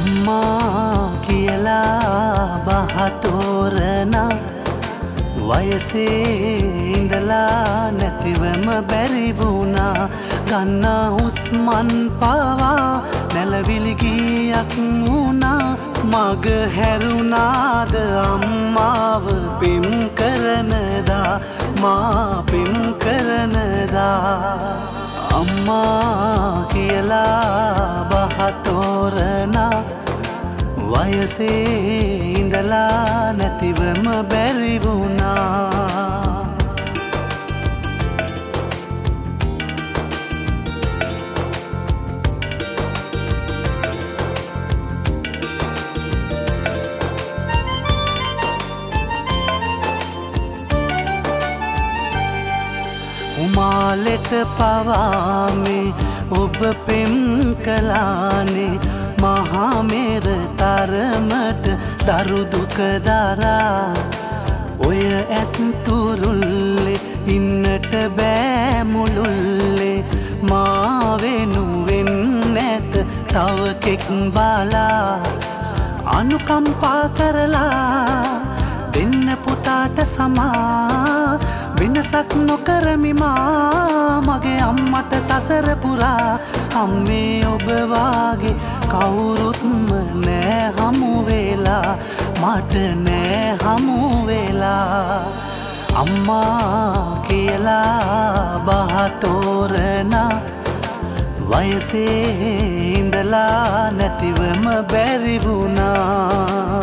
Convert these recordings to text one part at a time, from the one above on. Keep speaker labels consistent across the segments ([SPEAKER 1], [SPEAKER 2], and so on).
[SPEAKER 1] අම්මා කියලා බහතෝරන වයසේ ඉඳලා නැතිවම බැරිවුණා ගන්නා හුස්මන් පවා නැලවිලිගියක් වුණා. මග හැරුණාද අම්මාව පිම් කරනදා? මා පිම් කරනදා? අම්මා කියලා බහතෝරන වයසේ ඉඳලා නැතිවම බැරිවුණා උමාලෙට පවාමේ ඔබ පෙම් කලානේ මහාමේර තරමට දරුදුකදරා ඔය ඇස්තුරුල්ලෙ ඉන්නට බෑමුළුල්ලේ මාවෙනුවෙන් නැත තවකෙක් බලා. අනුකම්පා කරලා දෙන්න පුතාට සමා. වෙනසක් නොකරමිමා මගේ අම්මට සසරපුරා අම්මේ ඔබවාගේ කවුරුත්ම නෑ හමුවෙලා මට නෑ හමුවෙලා අම්මා කියලා බහතෝරන වයසේ ඉඳලා නැතිවම බැරිවුණා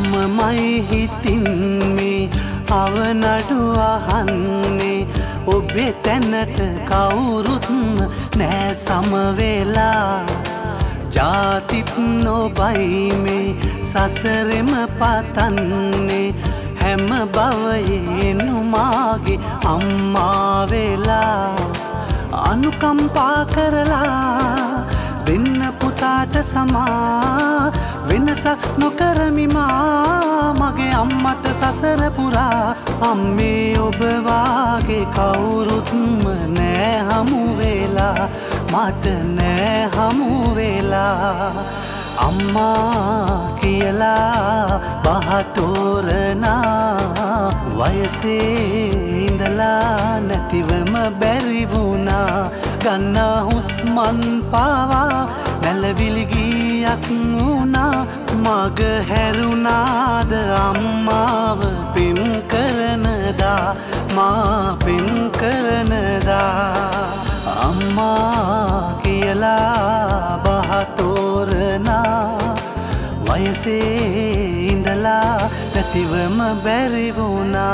[SPEAKER 1] මමමයි හිතින් මේ අවනඩු අහන්නේ. ඔබේ තැනට කවුරුත්ම නෑ සමවෙලා ජාතිත් නොබයි මේ සසරෙම පතන්නේ. හැම බවයෙනුමාගේ අම්මාවෙලා අනුකම්පා කරලා දෙන්න පුතාට සමා වෙනසක් නොකරමිමා මගේ අම්මට සසරපුරා අම්මේ ඔබවාගේ කවුරුත්ම නෑ හමුවෙලා මට නෑ හමුවෙලා අම්මා කියලා බහතෝරනා. වයසේ ඉඳලා නැතිවම බැරිවුණා ගන්නා හුස්මන් පාවා. නැලවිලිගියක් වුණා. මග හැරුණාද අම්මාව පිම් කරනදා? මා පිම් කරනදා? අම්මා කියලා බහතෝරනා. වයසේ ඉඳලා නැතිවම බැරිවුණා